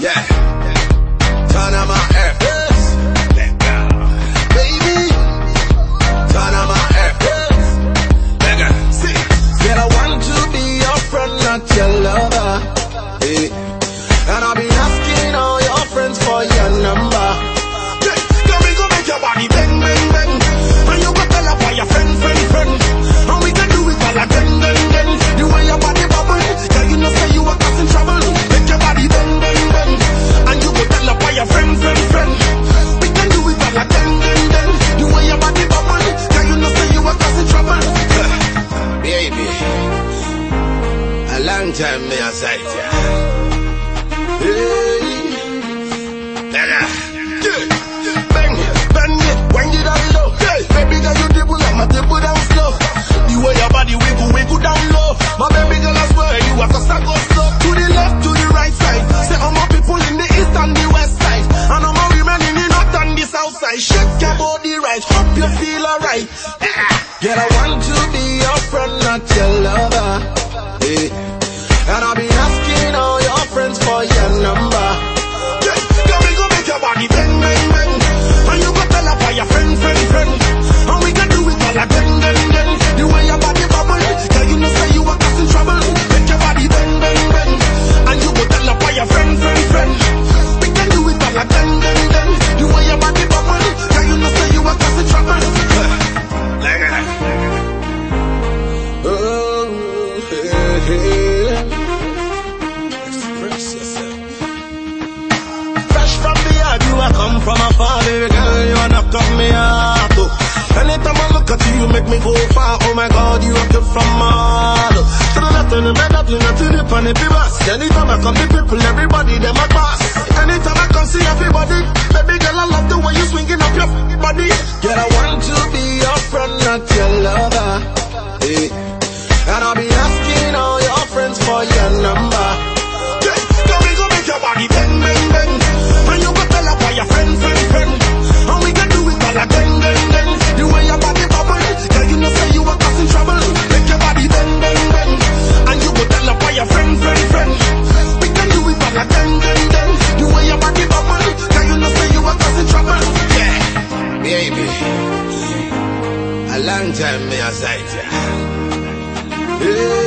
Yeah. Turn on my airplanes. Long time me a sight ya. Hey. Dada. Bang, it, bang it, wind it down low. Hey, baby girl, you dibble, I'ma down slow. The way your body wiggle, wiggle down low. My baby girl, I swear you are cause I go slow. To the left, to the right side. Say all my people in the east and the west side. And all my women in the north and the south side. Shake your body right, hope you feel alright. Come from a far, baby girl, you knock up me oh. Anytime I look at you, you make me go far. Oh my God, you are good from all. To the left and the right, up, you know, to the funny people. Anytime I come, the people, everybody, them a boss. Anytime I come, see everybody. Baby girl, I love the way you swinging up your body. Girl, I want to be your friend, not your Tell me I sight ya.